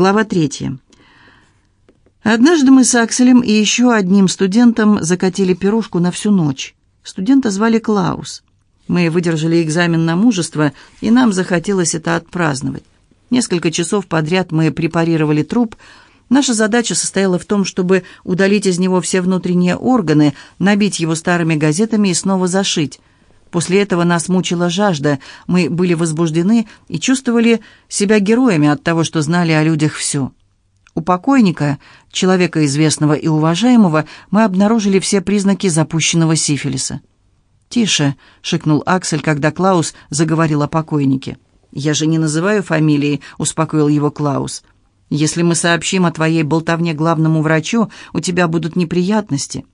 Глава третья. Однажды мы с Акселем и еще одним студентом закатили пирожку на всю ночь. Студента звали Клаус. Мы выдержали экзамен на мужество, и нам захотелось это отпраздновать. Несколько часов подряд мы препарировали труп. Наша задача состояла в том, чтобы удалить из него все внутренние органы, набить его старыми газетами и снова зашить. После этого нас мучила жажда, мы были возбуждены и чувствовали себя героями от того, что знали о людях все. У покойника, человека известного и уважаемого, мы обнаружили все признаки запущенного сифилиса. «Тише», — шикнул Аксель, когда Клаус заговорил о покойнике. «Я же не называю фамилии», — успокоил его Клаус. «Если мы сообщим о твоей болтовне главному врачу, у тебя будут неприятности».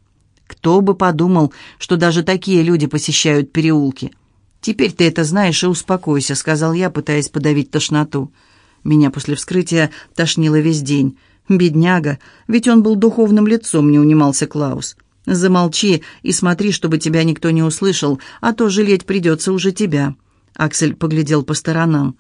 Кто бы подумал, что даже такие люди посещают переулки. «Теперь ты это знаешь и успокойся», — сказал я, пытаясь подавить тошноту. Меня после вскрытия тошнило весь день. «Бедняга, ведь он был духовным лицом», — не унимался Клаус. «Замолчи и смотри, чтобы тебя никто не услышал, а то жалеть придется уже тебя». Аксель поглядел по сторонам.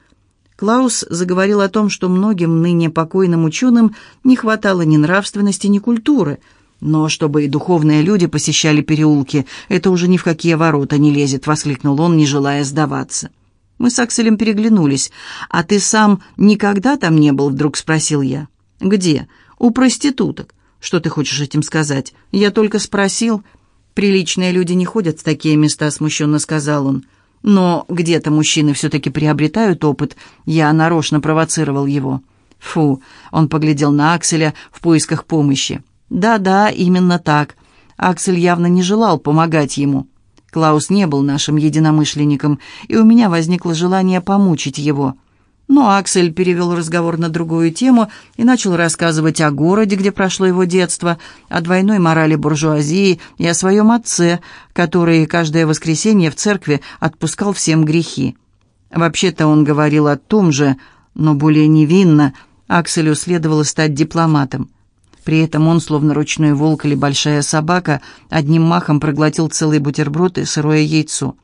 Клаус заговорил о том, что многим ныне покойным ученым не хватало ни нравственности, ни культуры — но чтобы и духовные люди посещали переулки, это уже ни в какие ворота не лезет, воскликнул он, не желая сдаваться. Мы с Акселем переглянулись. «А ты сам никогда там не был?» — вдруг спросил я. «Где?» «У проституток». «Что ты хочешь этим сказать?» «Я только спросил». «Приличные люди не ходят в такие места», — смущенно сказал он. «Но где-то мужчины все-таки приобретают опыт. Я нарочно провоцировал его». «Фу!» — он поглядел на Акселя в поисках помощи. Да-да, именно так. Аксель явно не желал помогать ему. Клаус не был нашим единомышленником, и у меня возникло желание помучить его. Но Аксель перевел разговор на другую тему и начал рассказывать о городе, где прошло его детство, о двойной морали буржуазии и о своем отце, который каждое воскресенье в церкви отпускал всем грехи. Вообще-то он говорил о том же, но более невинно. Акселю следовало стать дипломатом. При этом он, словно ручной волк или большая собака, одним махом проглотил целый бутерброд и сырое яйцо.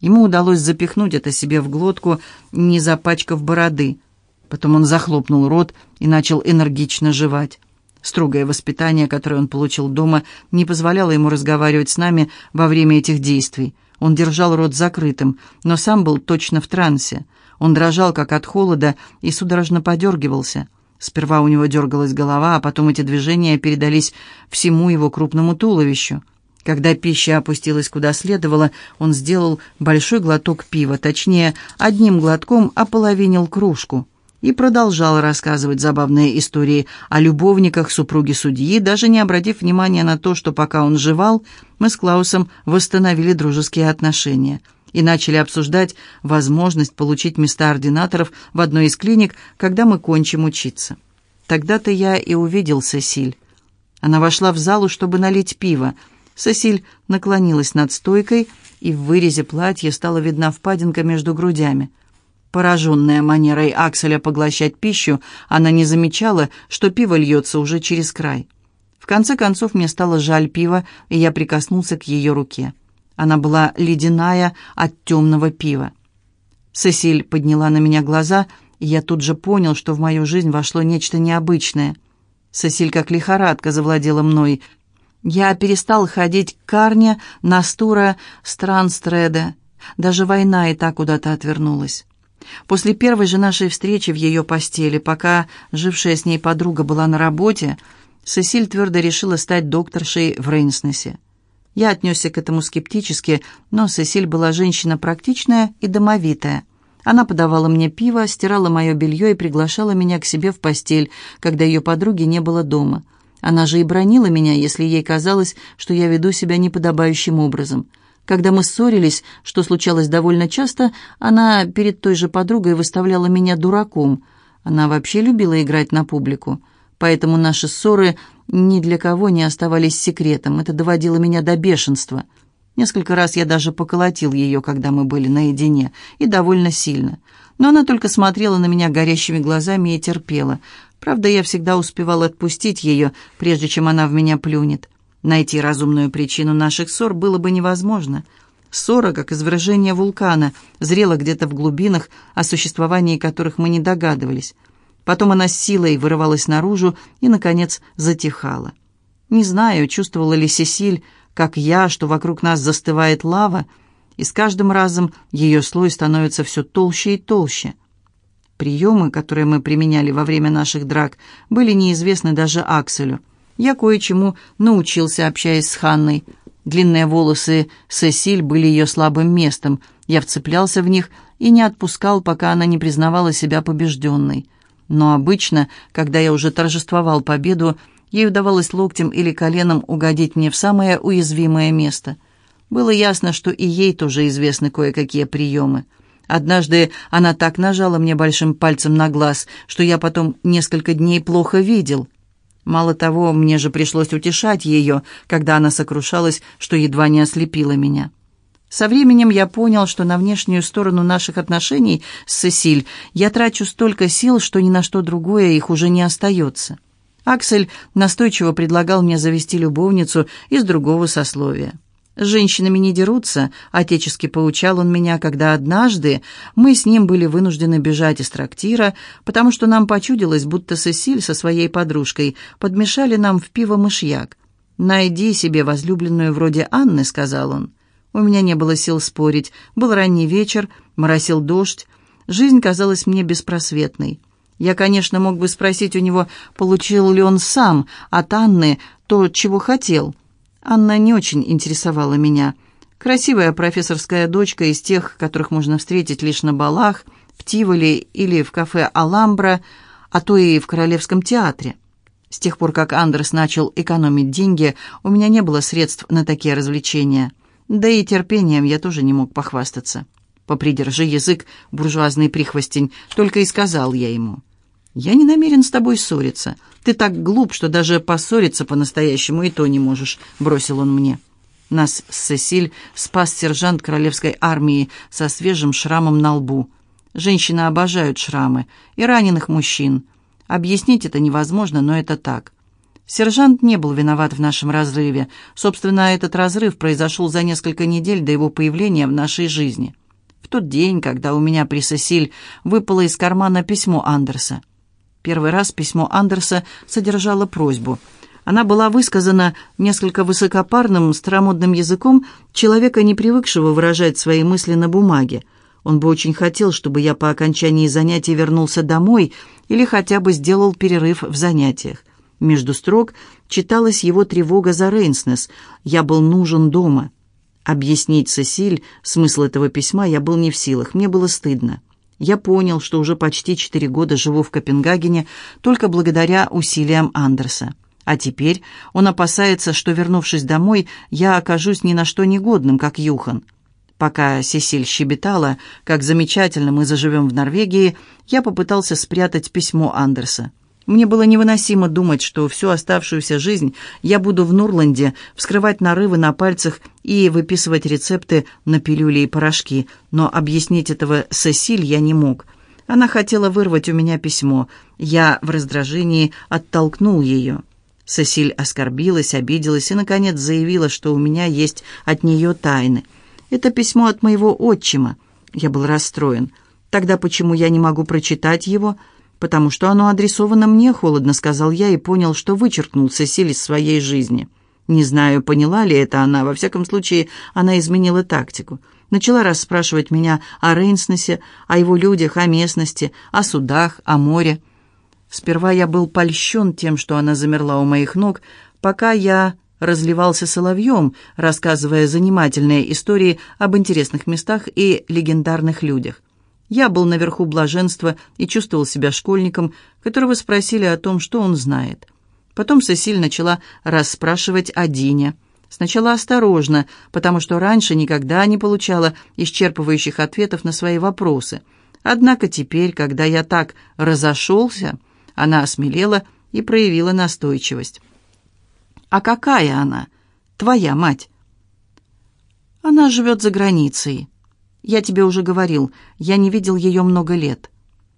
Ему удалось запихнуть это себе в глотку, не запачкав бороды. Потом он захлопнул рот и начал энергично жевать. Строгое воспитание, которое он получил дома, не позволяло ему разговаривать с нами во время этих действий. Он держал рот закрытым, но сам был точно в трансе. Он дрожал, как от холода, и судорожно подергивался. Сперва у него дергалась голова, а потом эти движения передались всему его крупному туловищу. Когда пища опустилась куда следовало, он сделал большой глоток пива, точнее, одним глотком ополовинил кружку и продолжал рассказывать забавные истории о любовниках супруги судьи, даже не обратив внимания на то, что пока он жевал, мы с Клаусом восстановили дружеские отношения – и начали обсуждать возможность получить места ординаторов в одной из клиник, когда мы кончим учиться. Тогда-то я и увидел Сесиль. Она вошла в залу, чтобы налить пиво. Сесиль наклонилась над стойкой, и в вырезе платья стала видна впадинка между грудями. Пораженная манерой Акселя поглощать пищу, она не замечала, что пиво льется уже через край. В конце концов мне стало жаль пива, и я прикоснулся к ее руке. Она была ледяная от темного пива. Сесиль подняла на меня глаза, и я тут же понял, что в мою жизнь вошло нечто необычное. Сесиль как лихорадка завладела мной. Я перестал ходить к Карне, Настура, Странстреда. Даже война и так куда-то отвернулась. После первой же нашей встречи в ее постели, пока жившая с ней подруга была на работе, Сесиль твердо решила стать докторшей в Рейнснесе. Я отнесся к этому скептически, но Сесиль была женщина практичная и домовитая. Она подавала мне пиво, стирала мое белье и приглашала меня к себе в постель, когда ее подруги не было дома. Она же и бронила меня, если ей казалось, что я веду себя неподобающим образом. Когда мы ссорились, что случалось довольно часто, она перед той же подругой выставляла меня дураком. Она вообще любила играть на публику. Поэтому наши ссоры ни для кого не оставались секретом. Это доводило меня до бешенства. Несколько раз я даже поколотил ее, когда мы были наедине, и довольно сильно. Но она только смотрела на меня горящими глазами и терпела. Правда, я всегда успевал отпустить ее, прежде чем она в меня плюнет. Найти разумную причину наших ссор было бы невозможно. Ссора, как извержение вулкана, зрела где-то в глубинах, о существовании которых мы не догадывались. Потом она с силой вырывалась наружу и, наконец, затихала. Не знаю, чувствовала ли Сесиль, как я, что вокруг нас застывает лава, и с каждым разом ее слой становится все толще и толще. Приемы, которые мы применяли во время наших драк, были неизвестны даже Акселю. Я кое-чему научился, общаясь с Ханной. Длинные волосы Сесиль были ее слабым местом. Я вцеплялся в них и не отпускал, пока она не признавала себя побежденной. Но обычно, когда я уже торжествовал победу, ей удавалось локтем или коленом угодить мне в самое уязвимое место. Было ясно, что и ей тоже известны кое-какие приемы. Однажды она так нажала мне большим пальцем на глаз, что я потом несколько дней плохо видел. Мало того, мне же пришлось утешать ее, когда она сокрушалась, что едва не ослепила меня. Со временем я понял, что на внешнюю сторону наших отношений с Сесиль я трачу столько сил, что ни на что другое их уже не остается. Аксель настойчиво предлагал мне завести любовницу из другого сословия. «С женщинами не дерутся», — отечески поучал он меня, когда однажды мы с ним были вынуждены бежать из трактира, потому что нам почудилось, будто Сесиль со своей подружкой подмешали нам в пиво мышьяк. «Найди себе возлюбленную вроде Анны», — сказал он. У меня не было сил спорить. Был ранний вечер, моросил дождь. Жизнь казалась мне беспросветной. Я, конечно, мог бы спросить у него, получил ли он сам от Анны то, чего хотел. Анна не очень интересовала меня. Красивая профессорская дочка из тех, которых можно встретить лишь на балах, в Тиволи или в кафе «Аламбра», а то и в Королевском театре. С тех пор, как Андерс начал экономить деньги, у меня не было средств на такие развлечения. Да и терпением я тоже не мог похвастаться. «Попридержи язык, буржуазный прихвостень», — только и сказал я ему. «Я не намерен с тобой ссориться. Ты так глуп, что даже поссориться по-настоящему и то не можешь», — бросил он мне. Нас с Сесиль спас сержант королевской армии со свежим шрамом на лбу. Женщины обожают шрамы и раненых мужчин. Объяснить это невозможно, но это так. Сержант не был виноват в нашем разрыве. Собственно, этот разрыв произошел за несколько недель до его появления в нашей жизни. В тот день, когда у меня при Сесиль выпало из кармана письмо Андерса. Первый раз письмо Андерса содержало просьбу. Она была высказана несколько высокопарным, старомодным языком человека, не привыкшего выражать свои мысли на бумаге. Он бы очень хотел, чтобы я по окончании занятий вернулся домой или хотя бы сделал перерыв в занятиях. Между строк читалась его тревога за Рейнснес. «Я был нужен дома». Объяснить Сесиль смысл этого письма я был не в силах, мне было стыдно. Я понял, что уже почти четыре года живу в Копенгагене только благодаря усилиям Андерса. А теперь он опасается, что, вернувшись домой, я окажусь ни на что негодным, как Юхан. Пока Сесиль щебетала, как замечательно мы заживем в Норвегии, я попытался спрятать письмо Андерса. Мне было невыносимо думать, что всю оставшуюся жизнь я буду в Нурланде вскрывать нарывы на пальцах и выписывать рецепты на пилюли и порошки, но объяснить этого Сесиль я не мог. Она хотела вырвать у меня письмо. Я в раздражении оттолкнул ее. Сесиль оскорбилась, обиделась и, наконец, заявила, что у меня есть от нее тайны. Это письмо от моего отчима. Я был расстроен. Тогда почему я не могу прочитать его?» «Потому что оно адресовано мне», — холодно сказал я и понял, что вычеркнул Сесиль из своей жизни. Не знаю, поняла ли это она, во всяком случае, она изменила тактику. Начала расспрашивать меня о Рейнснесе, о его людях, о местности, о судах, о море. Сперва я был польщен тем, что она замерла у моих ног, пока я разливался соловьем, рассказывая занимательные истории об интересных местах и легендарных людях. Я был наверху блаженства и чувствовал себя школьником, которого спросили о том, что он знает. Потом Сесиль начала расспрашивать о Дине. Сначала осторожно, потому что раньше никогда не получала исчерпывающих ответов на свои вопросы. Однако теперь, когда я так разошелся, она осмелела и проявила настойчивость. «А какая она? Твоя мать?» «Она живет за границей». «Я тебе уже говорил, я не видел ее много лет».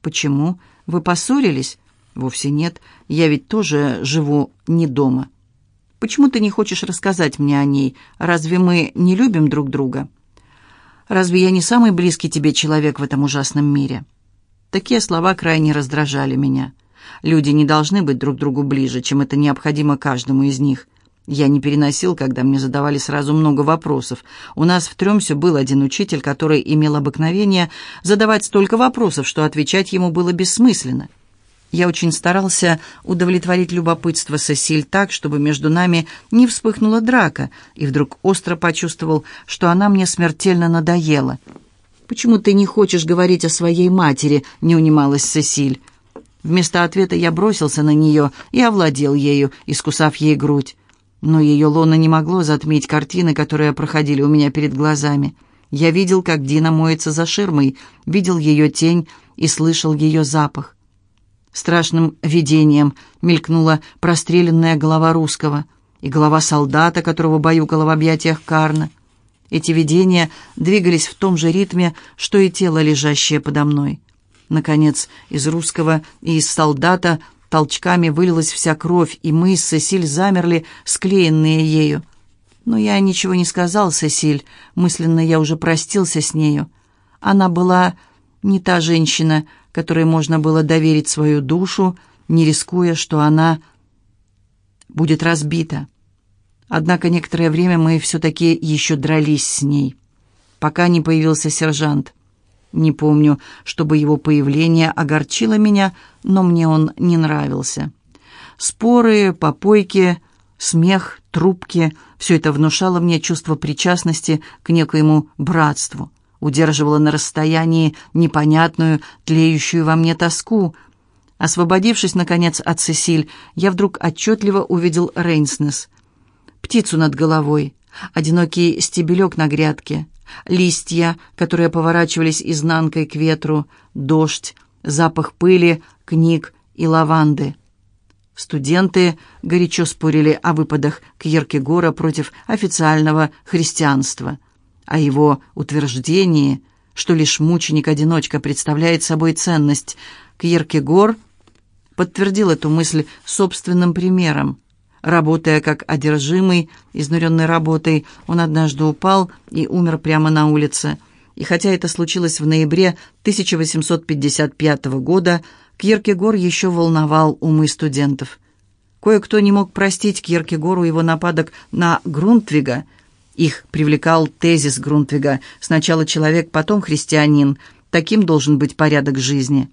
«Почему? Вы поссорились?» «Вовсе нет. Я ведь тоже живу не дома». «Почему ты не хочешь рассказать мне о ней? Разве мы не любим друг друга?» «Разве я не самый близкий тебе человек в этом ужасном мире?» Такие слова крайне раздражали меня. Люди не должны быть друг другу ближе, чем это необходимо каждому из них. Я не переносил, когда мне задавали сразу много вопросов. У нас в Тремсе был один учитель, который имел обыкновение задавать столько вопросов, что отвечать ему было бессмысленно. Я очень старался удовлетворить любопытство Сесиль так, чтобы между нами не вспыхнула драка, и вдруг остро почувствовал, что она мне смертельно надоела. «Почему ты не хочешь говорить о своей матери?» — не унималась Сесиль. Вместо ответа я бросился на нее и овладел ею, искусав ей грудь. Но ее лоно не могло затмить картины, которые проходили у меня перед глазами. Я видел, как Дина моется за ширмой, видел ее тень и слышал ее запах. Страшным видением мелькнула простреленная голова русского и голова солдата, которого баюкала в объятиях Карна. Эти видения двигались в том же ритме, что и тело, лежащее подо мной. Наконец, из русского и из солдата толчками вылилась вся кровь, и мы с Сесиль замерли, склеенные ею. Но я ничего не сказал Сесиль, мысленно я уже простился с нею. Она была не та женщина, которой можно было доверить свою душу, не рискуя, что она будет разбита. Однако некоторое время мы все-таки еще дрались с ней, пока не появился сержант. Не помню, чтобы его появление огорчило меня, но мне он не нравился. Споры, попойки, смех, трубки — все это внушало мне чувство причастности к некоему братству удерживала на расстоянии непонятную, тлеющую во мне тоску. Освободившись, наконец, от Сесиль, я вдруг отчетливо увидел Рейнснес. Птицу над головой, одинокий стебелек на грядке, листья, которые поворачивались изнанкой к ветру, дождь, запах пыли, книг и лаванды. Студенты горячо спорили о выпадах Кьеркегора против официального христианства – о его утверждении, что лишь мученик-одиночка представляет собой ценность. Кьеркегор подтвердил эту мысль собственным примером. Работая как одержимый, изнуренный работой, он однажды упал и умер прямо на улице. И хотя это случилось в ноябре 1855 года, Кьеркегор еще волновал умы студентов. Кое-кто не мог простить Кьеркегору его нападок на Грунтвига – их привлекал тезис Грунтвига «Сначала человек, потом христианин. Таким должен быть порядок жизни».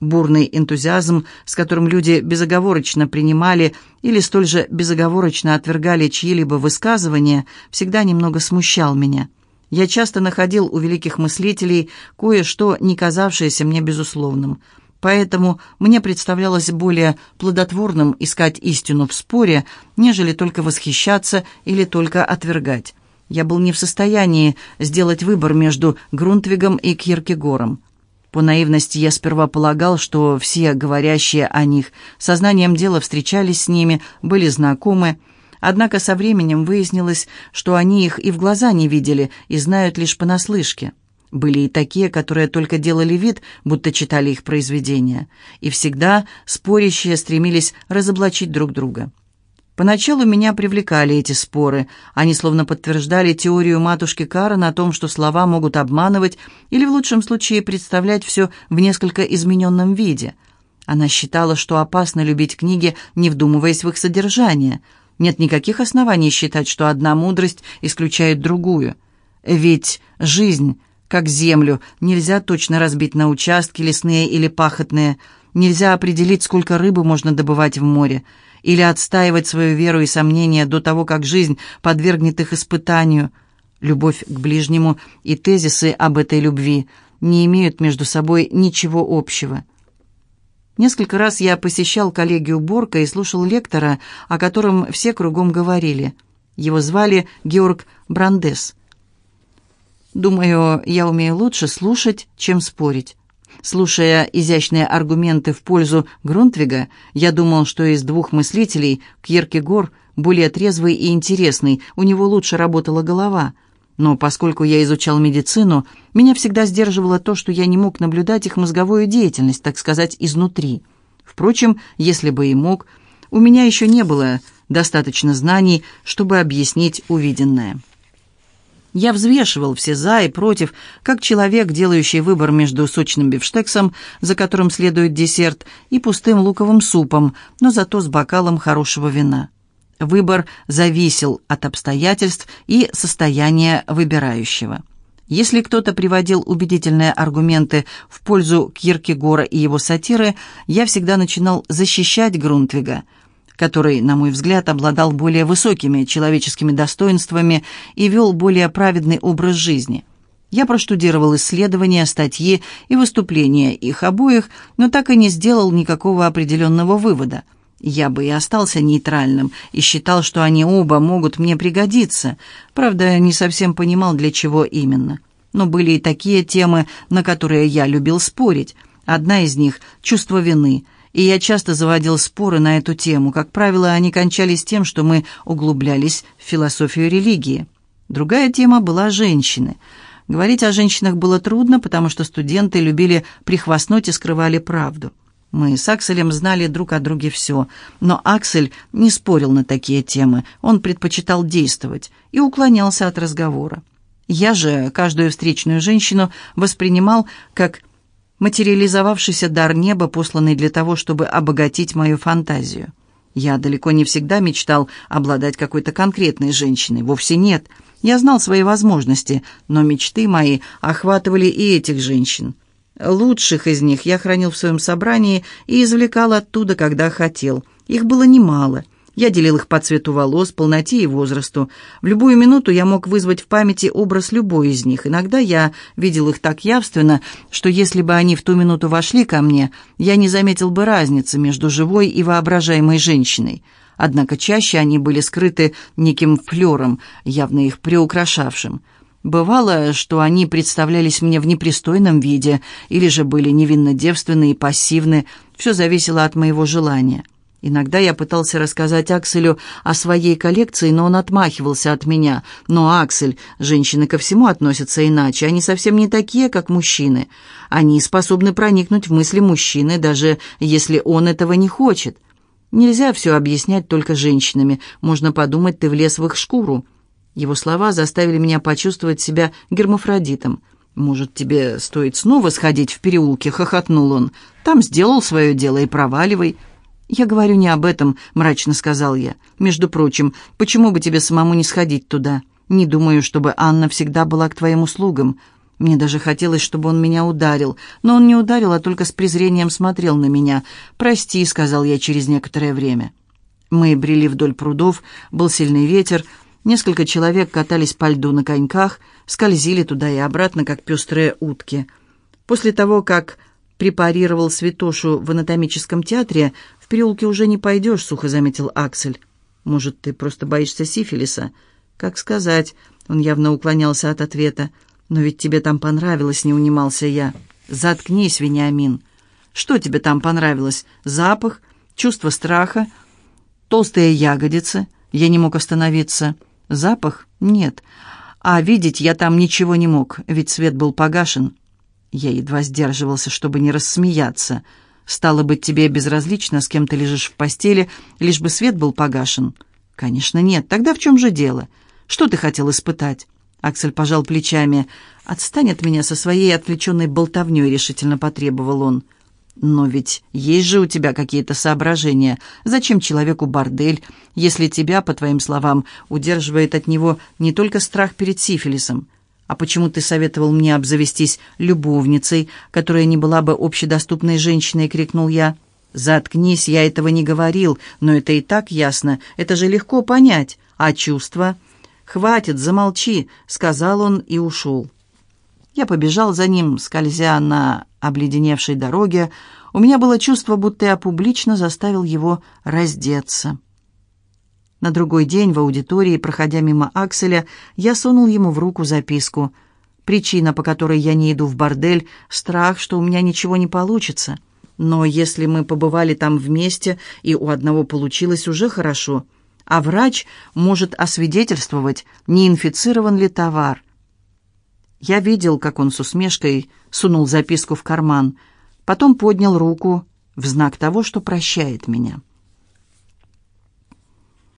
Бурный энтузиазм, с которым люди безоговорочно принимали или столь же безоговорочно отвергали чьи-либо высказывания, всегда немного смущал меня. Я часто находил у великих мыслителей кое-что, не казавшееся мне безусловным. Поэтому мне представлялось более плодотворным искать истину в споре, нежели только восхищаться или только отвергать. Я был не в состоянии сделать выбор между Грунтвигом и Киркегором. По наивности я сперва полагал, что все говорящие о них сознанием дела встречались с ними, были знакомы, однако со временем выяснилось, что они их и в глаза не видели и знают лишь понаслышке. Были и такие, которые только делали вид, будто читали их произведения, и всегда спорящие стремились разоблачить друг друга. Поначалу меня привлекали эти споры. Они словно подтверждали теорию матушки Карен о том, что слова могут обманывать или в лучшем случае представлять все в несколько измененном виде. Она считала, что опасно любить книги, не вдумываясь в их содержание. Нет никаких оснований считать, что одна мудрость исключает другую. Ведь жизнь, как землю, нельзя точно разбить на участки лесные или пахотные. Нельзя определить, сколько рыбы можно добывать в море или отстаивать свою веру и сомнения до того, как жизнь подвергнет их испытанию. Любовь к ближнему и тезисы об этой любви не имеют между собой ничего общего. Несколько раз я посещал коллегию Борка и слушал лектора, о котором все кругом говорили. Его звали Георг Брандес. Думаю, я умею лучше слушать, чем спорить. Слушая изящные аргументы в пользу Грунтвига, я думал, что из двух мыслителей Кьеркегор более трезвый и интересный, у него лучше работала голова. Но поскольку я изучал медицину, меня всегда сдерживало то, что я не мог наблюдать их мозговую деятельность, так сказать, изнутри. Впрочем, если бы и мог, у меня еще не было достаточно знаний, чтобы объяснить увиденное. Я взвешивал все «за» и «против», как человек, делающий выбор между сочным бифштексом, за которым следует десерт, и пустым луковым супом, но зато с бокалом хорошего вина. Выбор зависел от обстоятельств и состояния выбирающего. Если кто-то приводил убедительные аргументы в пользу Киркегора и его сатиры, я всегда начинал защищать Грунтвига – который, на мой взгляд, обладал более высокими человеческими достоинствами и вел более праведный образ жизни. Я проштудировал исследования, статьи и выступления их обоих, но так и не сделал никакого определенного вывода. Я бы и остался нейтральным и считал, что они оба могут мне пригодиться. Правда, не совсем понимал, для чего именно. Но были и такие темы, на которые я любил спорить. Одна из них — чувство вины — и я часто заводил споры на эту тему. Как правило, они кончались тем, что мы углублялись в философию религии. Другая тема была женщины. Говорить о женщинах было трудно, потому что студенты любили прихвастнуть и скрывали правду. Мы с Акселем знали друг о друге все, но Аксель не спорил на такие темы, он предпочитал действовать и уклонялся от разговора. Я же каждую встречную женщину воспринимал как материализовавшийся дар неба, посланный для того, чтобы обогатить мою фантазию. Я далеко не всегда мечтал обладать какой-то конкретной женщиной, вовсе нет. Я знал свои возможности, но мечты мои охватывали и этих женщин. Лучших из них я хранил в своем собрании и извлекал оттуда, когда хотел. Их было немало — я делил их по цвету волос, полноте и возрасту. В любую минуту я мог вызвать в памяти образ любой из них. Иногда я видел их так явственно, что если бы они в ту минуту вошли ко мне, я не заметил бы разницы между живой и воображаемой женщиной. Однако чаще они были скрыты неким флером, явно их приукрашавшим. Бывало, что они представлялись мне в непристойном виде, или же были невинно девственны и пассивны, все зависело от моего желания. Иногда я пытался рассказать Акселю о своей коллекции, но он отмахивался от меня. Но, Аксель, женщины ко всему относятся иначе. Они совсем не такие, как мужчины. Они способны проникнуть в мысли мужчины, даже если он этого не хочет. Нельзя все объяснять только женщинами. Можно подумать, ты влез в их шкуру. Его слова заставили меня почувствовать себя гермафродитом. «Может, тебе стоит снова сходить в переулке?» — хохотнул он. «Там сделал свое дело и проваливай». «Я говорю не об этом», — мрачно сказал я. «Между прочим, почему бы тебе самому не сходить туда? Не думаю, чтобы Анна всегда была к твоим услугам. Мне даже хотелось, чтобы он меня ударил. Но он не ударил, а только с презрением смотрел на меня. «Прости», — сказал я через некоторое время. Мы брели вдоль прудов, был сильный ветер, несколько человек катались по льду на коньках, скользили туда и обратно, как пестрые утки. После того, как препарировал святошу в анатомическом театре, «В переулке уже не пойдешь», — сухо заметил Аксель. «Может, ты просто боишься сифилиса?» «Как сказать?» — он явно уклонялся от ответа. «Но ведь тебе там понравилось», — не унимался я. «Заткнись, Вениамин». «Что тебе там понравилось? Запах? Чувство страха? Толстые ягодицы?» Я не мог остановиться. «Запах? Нет. А видеть я там ничего не мог, ведь свет был погашен». Я едва сдерживался, чтобы не рассмеяться. Стало быть, тебе безразлично, с кем ты лежишь в постели, лишь бы свет был погашен? Конечно, нет. Тогда в чем же дело? Что ты хотел испытать? Аксель пожал плечами. «Отстань от меня со своей отвлеченной болтовней», — решительно потребовал он. «Но ведь есть же у тебя какие-то соображения. Зачем человеку бордель, если тебя, по твоим словам, удерживает от него не только страх перед сифилисом? «А почему ты советовал мне обзавестись любовницей, которая не была бы общедоступной женщиной?» — крикнул я. «Заткнись, я этого не говорил, но это и так ясно, это же легко понять. А чувства?» «Хватит, замолчи», — сказал он и ушел. Я побежал за ним, скользя на обледеневшей дороге. У меня было чувство, будто я публично заставил его раздеться. На другой день в аудитории, проходя мимо Акселя, я сунул ему в руку записку. Причина, по которой я не иду в бордель, страх, что у меня ничего не получится. Но если мы побывали там вместе, и у одного получилось, уже хорошо. А врач может освидетельствовать, не инфицирован ли товар. Я видел, как он с усмешкой сунул записку в карман, потом поднял руку в знак того, что прощает меня.